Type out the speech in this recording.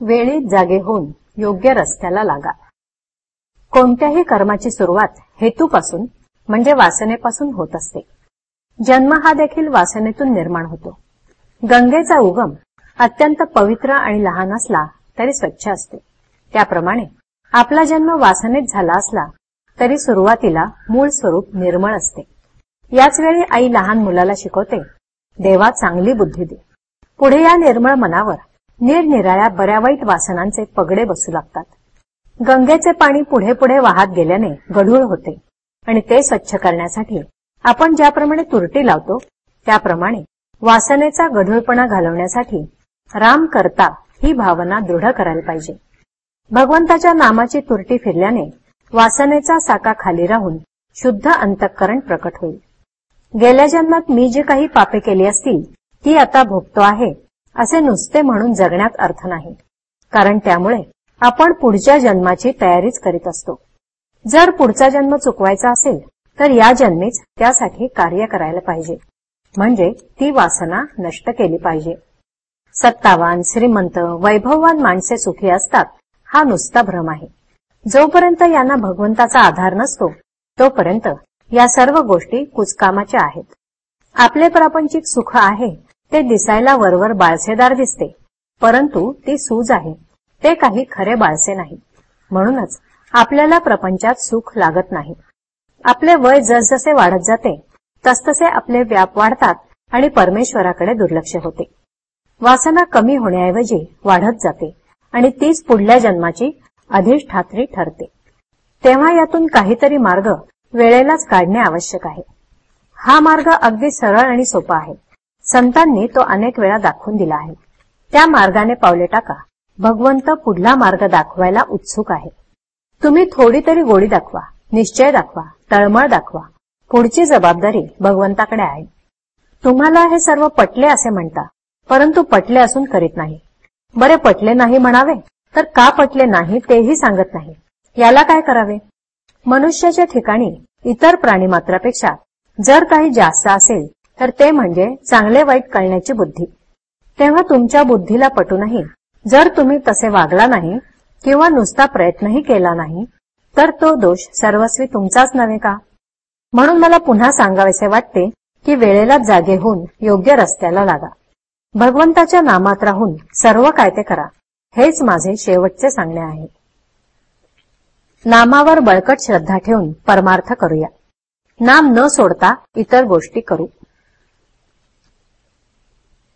वेळी जागे होऊन योग्य रस्त्याला लागा. कोणत्याही कर्माची सुरुवात हेतूपासून म्हणजे वासनेपासून होत असते. जन्म हा देखील वासनेतून निर्माण होतो. गंगेचा उगम अत्यंत पवित्र आणि लहान असला तरी स्वच्छ असते. त्याप्रमाणे आपला जन्म वासनेत झाला असला तरी सुरुवातीला मूळ स्वरूप निर्मळ असते. याच वेळी आई लहान मुलाला शिकवते देवा चांगली बुद्धी दे. पुढे या निर्मळ मनावर निरनिराळ्या बऱ्या वाईट वासनांचे पगडे बसू लागतात. गंगेचे पाणी पुढे पुढे वाहत गेल्याने गढूळ होते. आणि ते स्वच्छ करण्यासाठी आपण ज्याप्रमाणे तुरटी लावतो त्याप्रमाणे वासनेचा गढूळपणा घालवण्यासाठी राम करता ही भावना दृढ करायला पाहिजे. भगवंताच्या नामाची तुरटी फिरल्याने वासनेचा साका खाली राहून शुद्ध अंतःकरण प्रकट होईल. गेल्या जन्मात मी जी काही पापे केली असतील ती आता भोगतो आहे असे नुसते म्हणून जगण्यात अर्थ नाही. कारण त्यामुळे आपण पुढच्या जन्माची तयारीच करीत असतो. जर पुढचा जन्म चुकवायचा असेल तर या जन्मीच त्यासाठी कार्य करायला पाहिजे. म्हणजे ती वासना नष्ट केली पाहिजे. सत्तावान श्रीमंत वैभववान माणसे सुखी असतात हा नुसता भ्रम आहे. जोपर्यंत यांना भगवंताचा आधार नसतो तोपर्यंत या सर्व गोष्टी कुचकामाच्या आहेत. आपले प्रापंचिक सुख आहे ते दिसायला वरवर बाळसेदार दिसते. परंतु ती सूज आहे. ते काही खरे बाळसे नाही. म्हणूनच आपल्याला प्रपंचात सुख लागत नाही. आपले वय जसजसे वाढत जाते तसतसे आपले व्याप वाढतात आणि परमेश्वराकडे दुर्लक्ष होते. वासना कमी होण्याऐवजी वाढत जाते आणि तीच पुढल्या जन्माची अधिष्ठात्री ठरते. तेव्हा यातून काहीतरी मार्ग वेळेलाच काढणे आवश्यक आहे. हा मार्ग अगदी सरळ आणि सोपा आहे. संतांनी तो अनेक वेळा दाखवून दिला आहे. त्या मार्गाने पावले टाका. भगवंत पुढला मार्ग दाखवायला उत्सुक आहे. तुम्ही थोडी तरी गोडी दाखवा निश्चय दाखवा तळमळ दाखवा. पुढची जबाबदारी भगवंताकडे आहे. तुम्हाला हे सर्व पटले असे म्हणता परंतु पटले असून करीत नाही. बरे पटले नाही म्हणावे तर का पटले नाही तेही सांगत नाही. याला काय करावे? मनुष्याच्या ठिकाणी इतर प्राणी मात्रापेक्षा जर काही जास्त असेल तर ते म्हणजे चांगले वाईट कळण्याची बुद्धी. तेव्हा तुमच्या बुद्धीला पटूनही जर तुम्ही तसे वागला नाही किंवा नुसता प्रयत्नही केला नाही तर तो दोष सर्वस्वी तुमचाच नव्हे का? म्हणून मला पुन्हा सांगावेसे वाटते की वेळेला जागे होऊन योग्य रस्त्याला लागा. भगवंताच्या नामात राहून सर्व काय ते करा. हेच माझे शेवटचे सांगणे आहे. नामावर बळकट श्रद्धा ठेवून परमार्थ करूया. नाम न सोडता इतर गोष्टी करू.